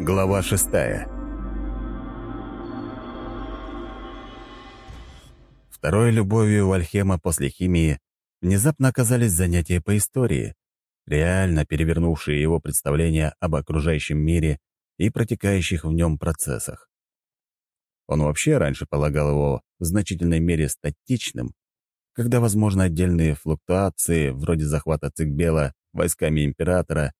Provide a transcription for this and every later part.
Глава шестая Второй любовью Вальхема после химии внезапно оказались занятия по истории, реально перевернувшие его представление об окружающем мире и протекающих в нем процессах. Он вообще раньше полагал его в значительной мере статичным, когда возможны отдельные флуктуации, вроде захвата Цикбела войсками императора,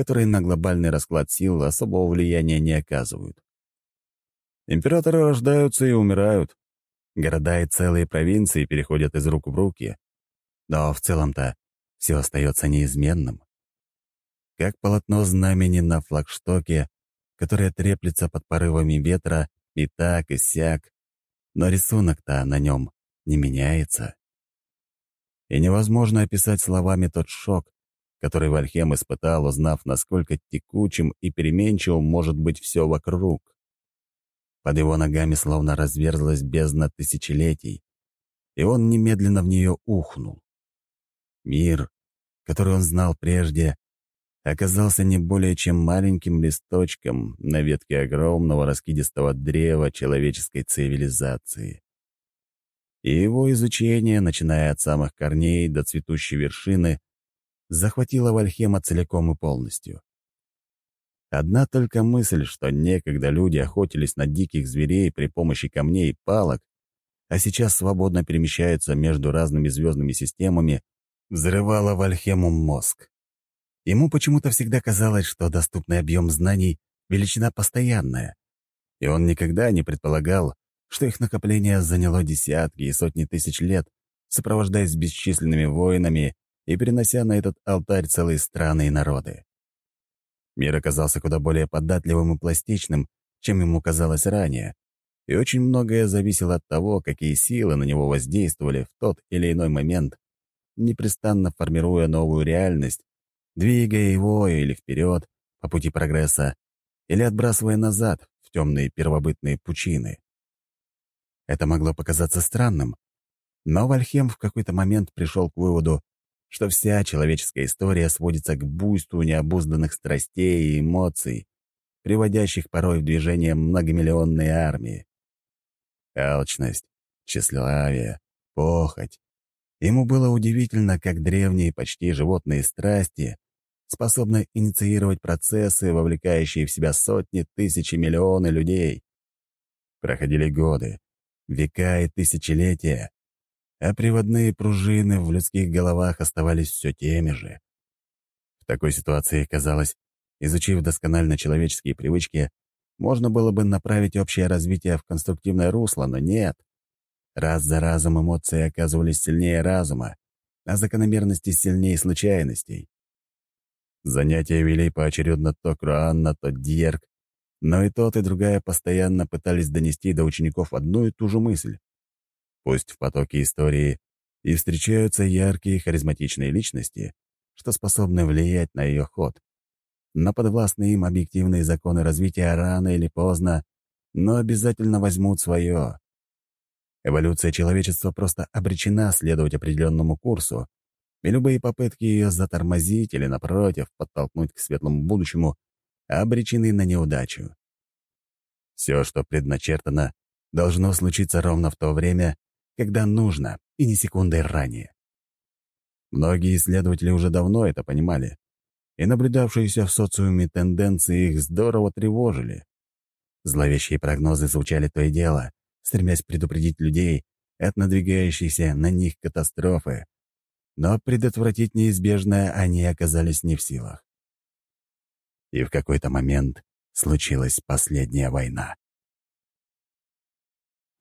которые на глобальный расклад сил особого влияния не оказывают. Императоры рождаются и умирают. Города и целые провинции переходят из рук в руки. Но в целом-то все остается неизменным. Как полотно знамени на флагштоке, которое треплется под порывами ветра и так, и сяк, но рисунок-то на нем не меняется. И невозможно описать словами тот шок, который Вальхем испытал, узнав, насколько текучим и переменчивым может быть все вокруг. Под его ногами словно разверзлась бездна тысячелетий, и он немедленно в нее ухнул. Мир, который он знал прежде, оказался не более чем маленьким листочком на ветке огромного раскидистого древа человеческой цивилизации. И его изучение, начиная от самых корней до цветущей вершины, захватило Вальхема целиком и полностью. Одна только мысль, что некогда люди охотились на диких зверей при помощи камней и палок, а сейчас свободно перемещаются между разными звездными системами, взрывала Вальхему мозг. Ему почему-то всегда казалось, что доступный объем знаний — величина постоянная, и он никогда не предполагал, что их накопление заняло десятки и сотни тысяч лет, сопровождаясь бесчисленными воинами и перенося на этот алтарь целые страны и народы. Мир оказался куда более податливым и пластичным, чем ему казалось ранее, и очень многое зависело от того, какие силы на него воздействовали в тот или иной момент, непрестанно формируя новую реальность, двигая его или вперед по пути прогресса, или отбрасывая назад в темные первобытные пучины. Это могло показаться странным, но Вальхем в какой-то момент пришел к выводу, что вся человеческая история сводится к буйству необузданных страстей и эмоций, приводящих порой в движение многомиллионные армии. Алчность, тщеславие, похоть. Ему было удивительно, как древние, почти животные страсти способны инициировать процессы, вовлекающие в себя сотни, тысячи, миллионы людей. Проходили годы, века и тысячелетия, а приводные пружины в людских головах оставались все теми же. В такой ситуации, казалось, изучив досконально человеческие привычки, можно было бы направить общее развитие в конструктивное русло, но нет. Раз за разом эмоции оказывались сильнее разума, а закономерности сильнее случайностей. Занятия вели поочередно то Круанна, то Дьерк, но и тот, и другая постоянно пытались донести до учеников одну и ту же мысль. Пусть в потоке истории и встречаются яркие харизматичные личности, что способны влиять на ее ход. Но подвластные им объективные законы развития рано или поздно, но обязательно возьмут свое. Эволюция человечества просто обречена следовать определенному курсу, и любые попытки ее затормозить или, напротив, подтолкнуть к светлому будущему обречены на неудачу. Все, что предначертано, должно случиться ровно в то время, когда нужно, и не секундой ранее. Многие исследователи уже давно это понимали, и наблюдавшиеся в социуме тенденции их здорово тревожили. Зловещие прогнозы звучали то и дело, стремясь предупредить людей от надвигающейся на них катастрофы, но предотвратить неизбежное они оказались не в силах. И в какой-то момент случилась последняя война.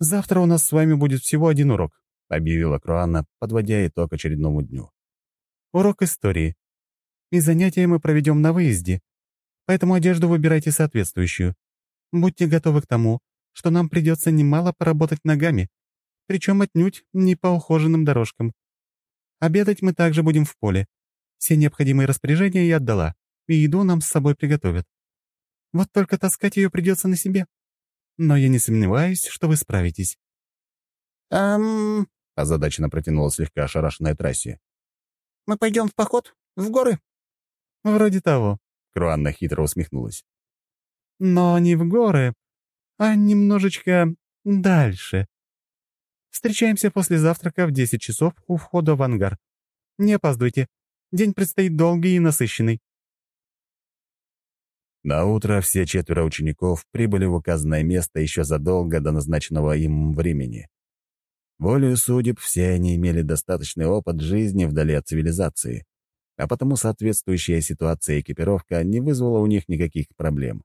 «Завтра у нас с вами будет всего один урок», — объявила Круанна, подводя итог очередному дню. «Урок истории. И занятия мы проведем на выезде, поэтому одежду выбирайте соответствующую. Будьте готовы к тому, что нам придется немало поработать ногами, причем отнюдь не по ухоженным дорожкам. Обедать мы также будем в поле. Все необходимые распоряжения я отдала, и еду нам с собой приготовят. Вот только таскать ее придется на себе но я не сомневаюсь, что вы справитесь». «Эм...» — озадаченно протянула слегка ошарашенная трассе. «Мы пойдем в поход? В горы?» «Вроде того», — Круанна хитро усмехнулась. но не в горы, а немножечко дальше. Встречаемся после завтрака в 10 часов у входа в ангар. Не опаздывайте. День предстоит долгий и насыщенный». На утро все четверо учеников прибыли в указанное место еще задолго до назначенного им времени. Волею судеб все они имели достаточный опыт жизни вдали от цивилизации, а потому соответствующая ситуация и экипировка не вызвала у них никаких проблем.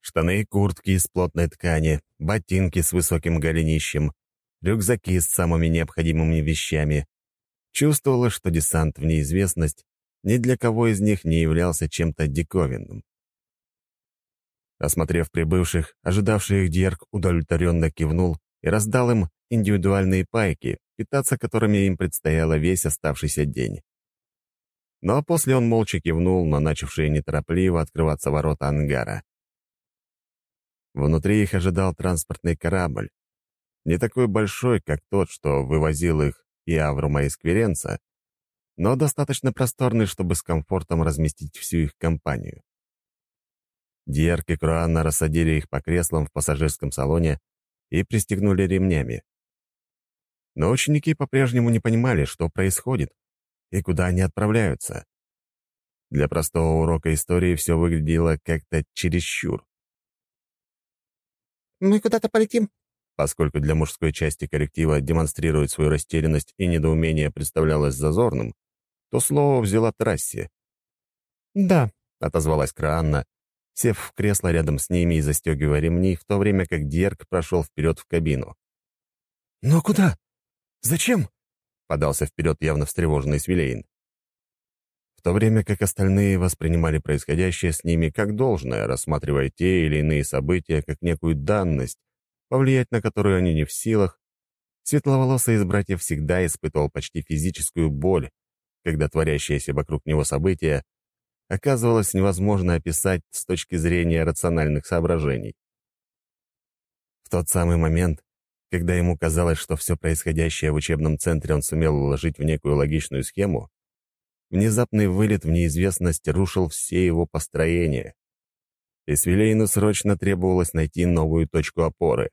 Штаны и куртки из плотной ткани, ботинки с высоким голенищем, рюкзаки с самыми необходимыми вещами. Чувствовала, что десант в неизвестность ни для кого из них не являлся чем-то диковинным. Осмотрев прибывших, ожидавший их Дьерк удовлетворенно кивнул и раздал им индивидуальные пайки, питаться которыми им предстояло весь оставшийся день. Ну а после он молча кивнул на начавшие неторопливо открываться ворота ангара. Внутри их ожидал транспортный корабль, не такой большой, как тот, что вывозил их и Аврума из Кверенца, но достаточно просторный, чтобы с комфортом разместить всю их компанию. Диерк и Круанна рассадили их по креслам в пассажирском салоне и пристегнули ремнями. Но ученики по-прежнему не понимали, что происходит и куда они отправляются. Для простого урока истории все выглядело как-то чересчур. «Мы куда-то полетим?» Поскольку для мужской части коллектива демонстрировать свою растерянность и недоумение представлялось зазорным, то слово взяла Трасси. «Да», — отозвалась Краанна, сев в кресло рядом с ними и застегивая ремни, в то время как Дерг прошел вперед в кабину. «Но куда? Зачем?» — подался вперед явно встревоженный Свилейн. В то время как остальные воспринимали происходящее с ними как должное, рассматривая те или иные события как некую данность, повлиять на которую они не в силах, светловолосый из братьев всегда испытывал почти физическую боль, когда творящееся вокруг него событие оказывалось невозможно описать с точки зрения рациональных соображений. В тот самый момент, когда ему казалось, что все происходящее в учебном центре он сумел уложить в некую логичную схему, внезапный вылет в неизвестность рушил все его построения. И Свилейну срочно требовалось найти новую точку опоры.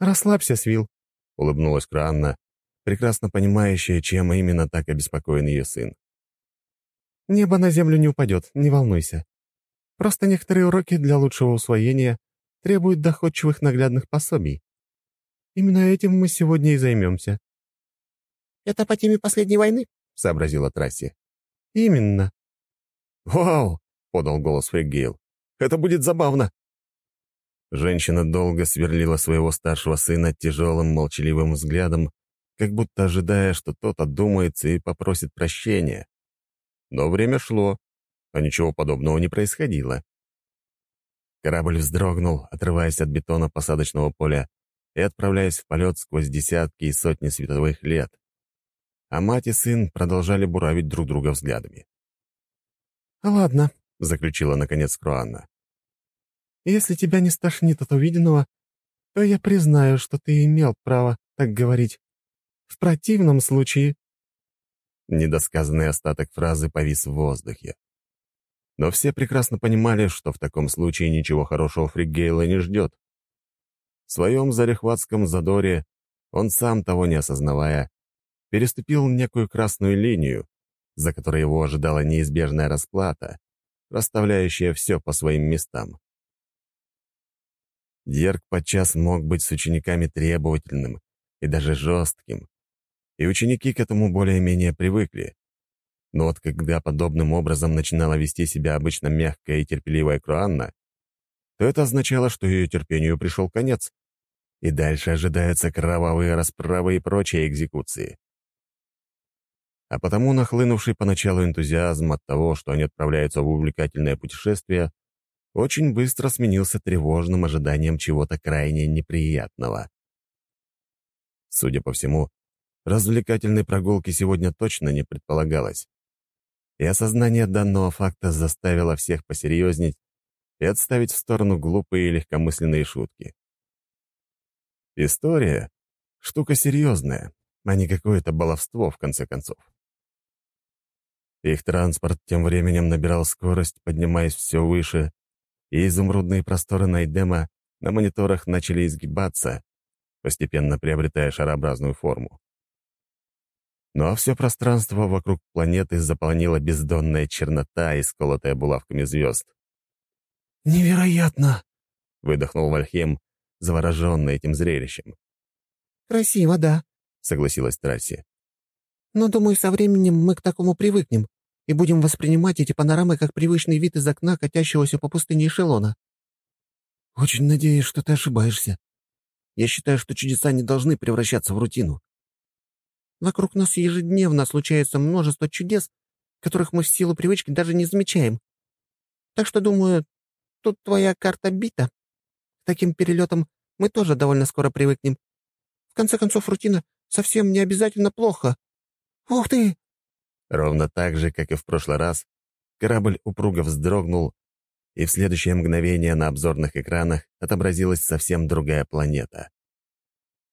«Расслабься, Свил», — улыбнулась Кранна, прекрасно понимающая, чем именно так обеспокоен ее сын. «Небо на землю не упадет, не волнуйся. Просто некоторые уроки для лучшего усвоения требуют доходчивых наглядных пособий. Именно этим мы сегодня и займемся». «Это по теме последней войны?» — сообразила Трасси. «Именно». «Вау!» — подал голос Фриггейл. «Это будет забавно!» Женщина долго сверлила своего старшего сына тяжелым, молчаливым взглядом, как будто ожидая, что тот отдумается и попросит прощения. Но время шло, а ничего подобного не происходило. Корабль вздрогнул, отрываясь от бетона посадочного поля и отправляясь в полет сквозь десятки и сотни световых лет. А мать и сын продолжали буравить друг друга взглядами. «Ладно», — заключила наконец Круанна. Если тебя не стошнит от увиденного, то я признаю, что ты имел право так говорить. В противном случае...» Недосказанный остаток фразы повис в воздухе. Но все прекрасно понимали, что в таком случае ничего хорошего Фригейла не ждет. В своем зарехватском задоре он сам, того не осознавая, переступил некую красную линию, за которой его ожидала неизбежная расплата, расставляющая все по своим местам. Дьерк подчас мог быть с учениками требовательным и даже жестким, и ученики к этому более-менее привыкли. Но вот когда подобным образом начинала вести себя обычно мягкая и терпеливая Круанна, то это означало, что ее терпению пришел конец, и дальше ожидаются кровавые расправы и прочие экзекуции. А потому нахлынувший поначалу энтузиазм от того, что они отправляются в увлекательное путешествие, очень быстро сменился тревожным ожиданием чего-то крайне неприятного. Судя по всему, развлекательной прогулки сегодня точно не предполагалось. И осознание данного факта заставило всех посерьезнеть и отставить в сторону глупые и легкомысленные шутки. История — штука серьезная, а не какое-то баловство, в конце концов. Их транспорт тем временем набирал скорость, поднимаясь все выше, и изумрудные просторы Найдема на мониторах начали изгибаться, постепенно приобретая шарообразную форму. Но все пространство вокруг планеты заполнила бездонная чернота, исколотая булавками звезд. «Невероятно!» — выдохнул Вальхем, завороженный этим зрелищем. «Красиво, да», — согласилась Трасси. «Но, думаю, со временем мы к такому привыкнем и будем воспринимать эти панорамы как привычный вид из окна, катящегося по пустыне эшелона». «Очень надеюсь, что ты ошибаешься. Я считаю, что чудеса не должны превращаться в рутину. Вокруг нас ежедневно случается множество чудес, которых мы в силу привычки даже не замечаем. Так что, думаю, тут твоя карта бита. К таким перелетам мы тоже довольно скоро привыкнем. В конце концов, рутина совсем не обязательно плохо. Ух ты!» Ровно так же, как и в прошлый раз, корабль упруго вздрогнул, и в следующее мгновение на обзорных экранах отобразилась совсем другая планета.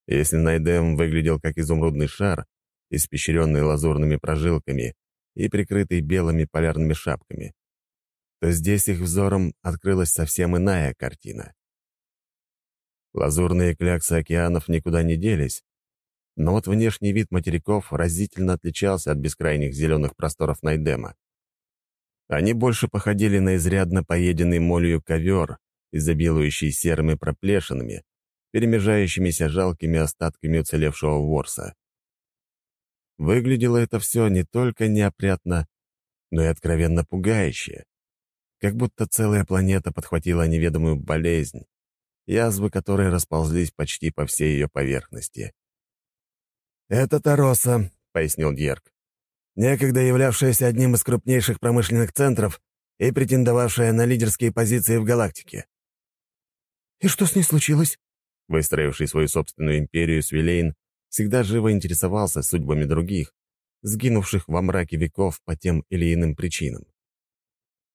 Если Найдем выглядел как изумрудный шар, испещренный лазурными прожилками и прикрытый белыми полярными шапками, то здесь их взором открылась совсем иная картина. Лазурные кляксы океанов никуда не делись, но вот внешний вид материков разительно отличался от бескрайних зеленых просторов Найдема. Они больше походили на изрядно поеденный молью ковер, изобилующий серыми проплешинами, перемежающимися жалкими остатками уцелевшего ворса. Выглядело это все не только неопрятно, но и откровенно пугающе. Как будто целая планета подхватила неведомую болезнь, язвы которой расползлись почти по всей ее поверхности. «Это Тароса», — пояснил Дьерк, некогда являвшаяся одним из крупнейших промышленных центров и претендовавшая на лидерские позиции в галактике. «И что с ней случилось?» Выстроивший свою собственную империю Свилейн всегда живо интересовался судьбами других, сгинувших во мраке веков по тем или иным причинам.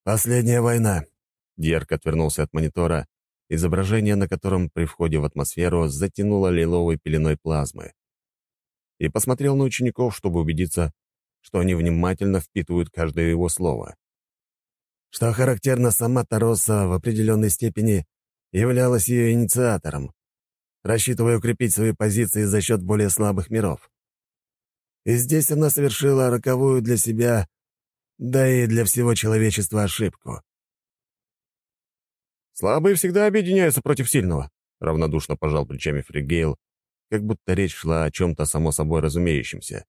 «Последняя война», — Дьерк отвернулся от монитора, изображение на котором при входе в атмосферу затянуло лиловой пеленой плазмы. И посмотрел на учеников, чтобы убедиться, что они внимательно впитывают каждое его слово. Что характерно, сама Тароса в определенной степени являлась ее инициатором, рассчитывая укрепить свои позиции за счет более слабых миров. И здесь она совершила роковую для себя, да и для всего человечества ошибку. «Слабые всегда объединяются против сильного», — равнодушно пожал плечами Фригейл, как будто речь шла о чем-то само собой разумеющемся.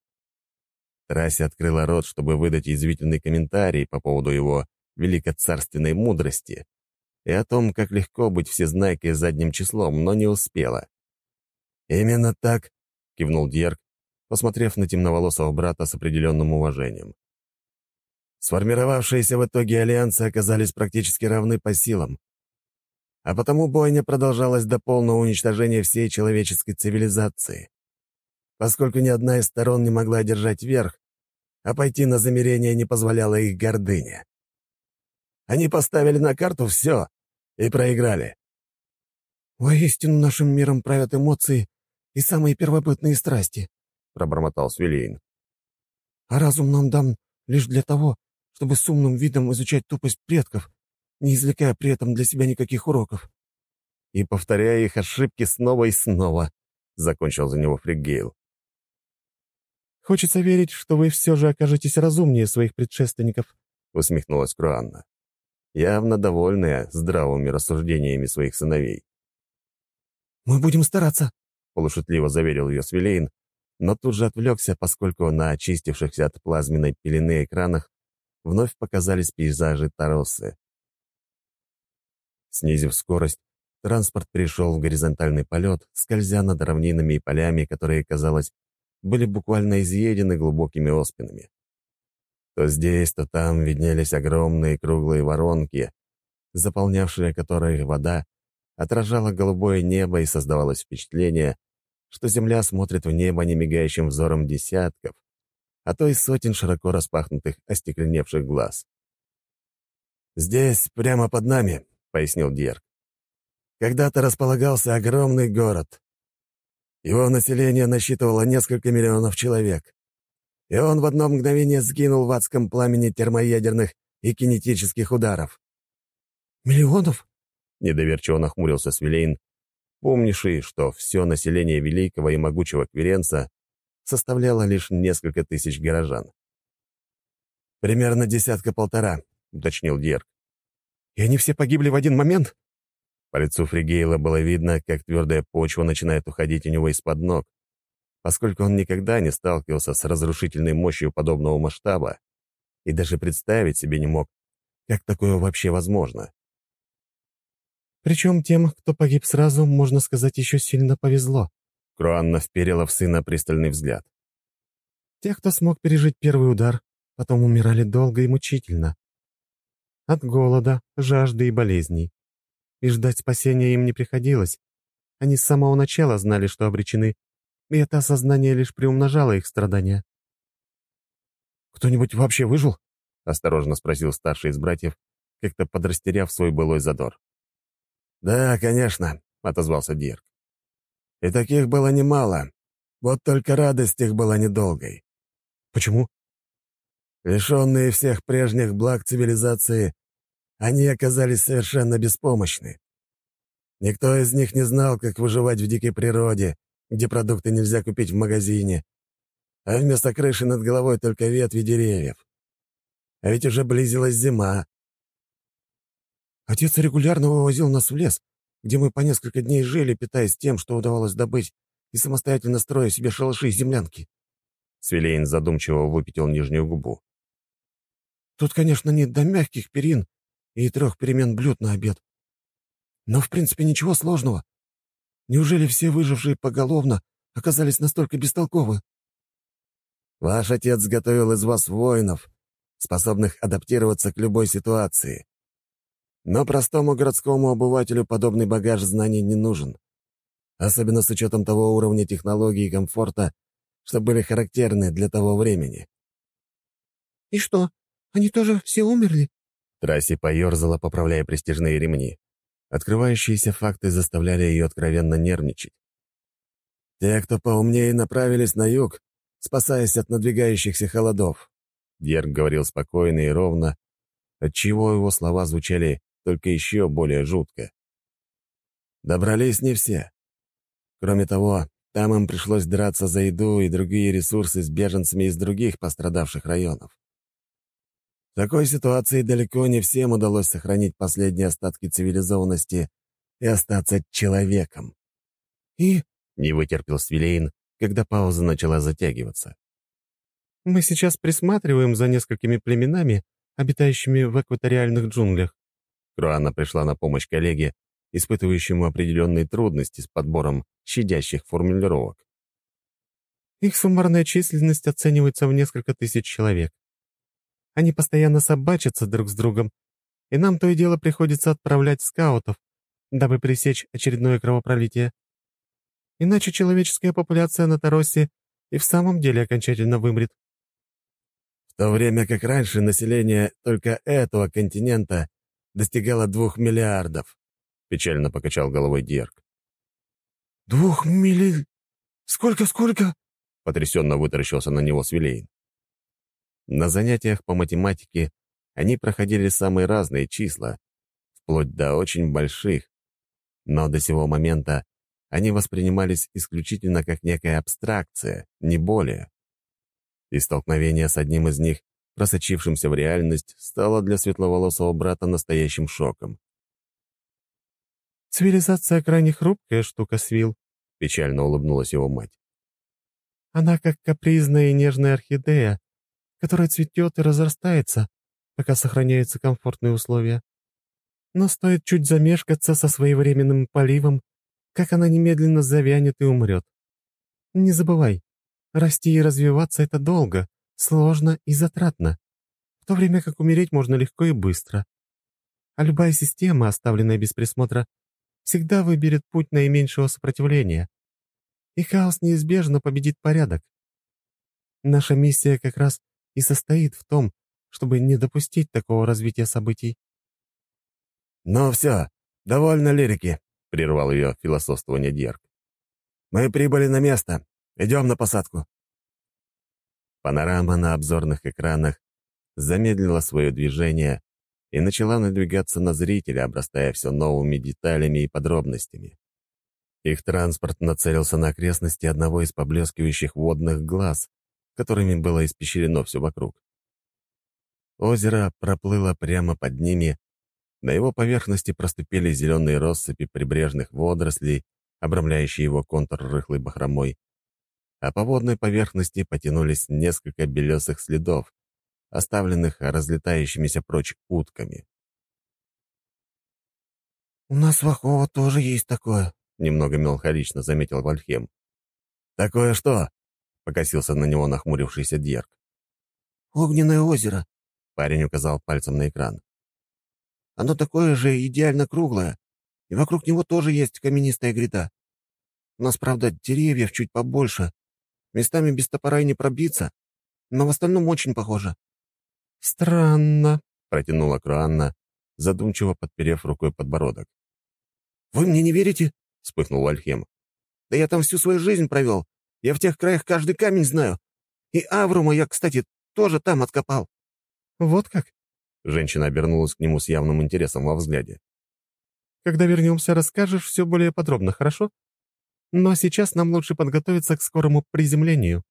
Трасси открыла рот, чтобы выдать язвительный комментарий по поводу его великоцарственной мудрости и о том, как легко быть всезнайкой задним числом, но не успела. «Именно так», — кивнул Дьерк, посмотрев на темноволосого брата с определенным уважением. Сформировавшиеся в итоге альянсы оказались практически равны по силам. А потому бойня продолжалась до полного уничтожения всей человеческой цивилизации. Поскольку ни одна из сторон не могла одержать верх, а пойти на замерение не позволяла их гордыня. Они поставили на карту все и проиграли. «Воистину нашим миром правят эмоции и самые первобытные страсти», — пробормотал Свилейн. «А разум нам дан лишь для того, чтобы с умным видом изучать тупость предков, не извлекая при этом для себя никаких уроков». «И повторяя их ошибки снова и снова», — закончил за него Фригейл. «Хочется верить, что вы все же окажетесь разумнее своих предшественников», — усмехнулась Круанна, явно довольная здравыми рассуждениями своих сыновей. «Мы будем стараться», — полушутливо заверил ее Свилейн, но тут же отвлекся, поскольку на очистившихся от плазменной пелены экранах вновь показались пейзажи Таросы. Снизив скорость, транспорт перешел в горизонтальный полет, скользя над равнинами и полями, которые, казалось, были буквально изъедены глубокими оспинами. То здесь, то там виднелись огромные круглые воронки, заполнявшие которые вода отражала голубое небо и создавалось впечатление, что Земля смотрит в небо немигающим взором десятков, а то и сотен широко распахнутых, остекленевших глаз. «Здесь, прямо под нами», — пояснил Дьерк, — «когда-то располагался огромный город. Его население насчитывало несколько миллионов человек, и он в одно мгновение сгинул в адском пламени термоядерных и кинетических ударов. «Миллионов?» — недоверчиво нахмурился Свилейн, помнивший, что все население великого и могучего Кверенца составляло лишь несколько тысяч горожан. «Примерно десятка-полтора», — уточнил Дьерк. «И они все погибли в один момент?» По лицу Фригейла было видно, как твердая почва начинает уходить у него из-под ног, поскольку он никогда не сталкивался с разрушительной мощью подобного масштаба и даже представить себе не мог, как такое вообще возможно. Причем тем, кто погиб сразу, можно сказать, еще сильно повезло. Круанна вперила в сына пристальный взгляд. Те, кто смог пережить первый удар, потом умирали долго и мучительно. От голода, жажды и болезней. И ждать спасения им не приходилось. Они с самого начала знали, что обречены, и это осознание лишь приумножало их страдания. «Кто-нибудь вообще выжил?» — осторожно спросил старший из братьев, как-то подрастеряв свой былой задор. «Да, конечно», — отозвался Дирк. «И таких было немало. Вот только радость их была недолгой». «Почему?» Лишенные всех прежних благ цивилизации, они оказались совершенно беспомощны. Никто из них не знал, как выживать в дикой природе, где продукты нельзя купить в магазине, а вместо крыши над головой только ветви деревьев. А ведь уже близилась зима. Отец регулярно вывозил нас в лес, где мы по несколько дней жили, питаясь тем, что удавалось добыть, и самостоятельно строя себе шалаши и землянки. Свилейн задумчиво выпятил нижнюю губу. Тут, конечно, нет до мягких перин и трех перемен блюд на обед. Но, в принципе, ничего сложного. Неужели все выжившие поголовно оказались настолько бестолковы? Ваш отец готовил из вас воинов, способных адаптироваться к любой ситуации. Но простому городскому обывателю подобный багаж знаний не нужен. Особенно с учетом того уровня технологий и комфорта, что были характерны для того времени. «И что, они тоже все умерли?» Трасси поерзала, поправляя престижные ремни. Открывающиеся факты заставляли ее откровенно нервничать. «Те, кто поумнее, направились на юг, спасаясь от надвигающихся холодов», Дьерк говорил спокойно и ровно, отчего его слова звучали только еще более жутко. Добрались не все. Кроме того, там им пришлось драться за еду и другие ресурсы с беженцами из других пострадавших районов. В такой ситуации далеко не всем удалось сохранить последние остатки цивилизованности и остаться человеком. «И...» — не вытерпел Свилейн, когда пауза начала затягиваться. «Мы сейчас присматриваем за несколькими племенами, обитающими в экваториальных джунглях». Круанна пришла на помощь коллеге, испытывающему определенные трудности с подбором щадящих формулировок. Их суммарная численность оценивается в несколько тысяч человек. Они постоянно собачатся друг с другом, и нам то и дело приходится отправлять скаутов, дабы пресечь очередное кровопролитие. Иначе человеческая популяция на Таросе и в самом деле окончательно вымрет. В то время как раньше население только этого континента достигало двух миллиардов, печально покачал головой Дирк. «Двух милли... Сколько-сколько?» потрясенно вытаращился на него Свилейн. На занятиях по математике они проходили самые разные числа, вплоть до очень больших, но до сего момента они воспринимались исключительно как некая абстракция, не более. И столкновение с одним из них, просочившимся в реальность, стало для светловолосого брата настоящим шоком. «Цивилизация крайне хрупкая штука, Свил», — печально улыбнулась его мать. «Она как капризная и нежная орхидея, которая цветет и разрастается, пока сохраняются комфортные условия. Но стоит чуть замешкаться со своевременным поливом, как она немедленно завянет и умрет. Не забывай, расти и развиваться — это долго, сложно и затратно, в то время как умереть можно легко и быстро. А любая система, оставленная без присмотра, всегда выберет путь наименьшего сопротивления. И хаос неизбежно победит порядок. Наша миссия как раз и состоит в том, чтобы не допустить такого развития событий. «Ну все, довольно лирики», — прервал ее философствование Дьерк. «Мы прибыли на место. Идем на посадку». Панорама на обзорных экранах замедлила свое движение, и начала надвигаться на зрителя, обрастая все новыми деталями и подробностями. Их транспорт нацелился на окрестности одного из поблескивающих водных глаз, которыми было испещрено все вокруг. Озеро проплыло прямо под ними, на его поверхности проступили зеленые россыпи прибрежных водорослей, обрамляющие его контур рыхлой бахромой, а по водной поверхности потянулись несколько белесых следов, оставленных разлетающимися прочь утками. «У нас в Ахово тоже есть такое», — немного меланхолично заметил Вальхем. «Такое что?» — покосился на него нахмурившийся Дьерк. «Огненное озеро», — парень указал пальцем на экран. «Оно такое же идеально круглое, и вокруг него тоже есть каменистая гряда. У нас, правда, деревьев чуть побольше, местами без топора и не пробиться, но в остальном очень похоже». «Странно», — протянула Круанна, задумчиво подперев рукой подбородок. «Вы мне не верите?» — вспыхнул Вальхем. «Да я там всю свою жизнь провел. Я в тех краях каждый камень знаю. И Аврума я, кстати, тоже там откопал». «Вот как?» — женщина обернулась к нему с явным интересом во взгляде. «Когда вернемся, расскажешь все более подробно, хорошо? Но сейчас нам лучше подготовиться к скорому приземлению».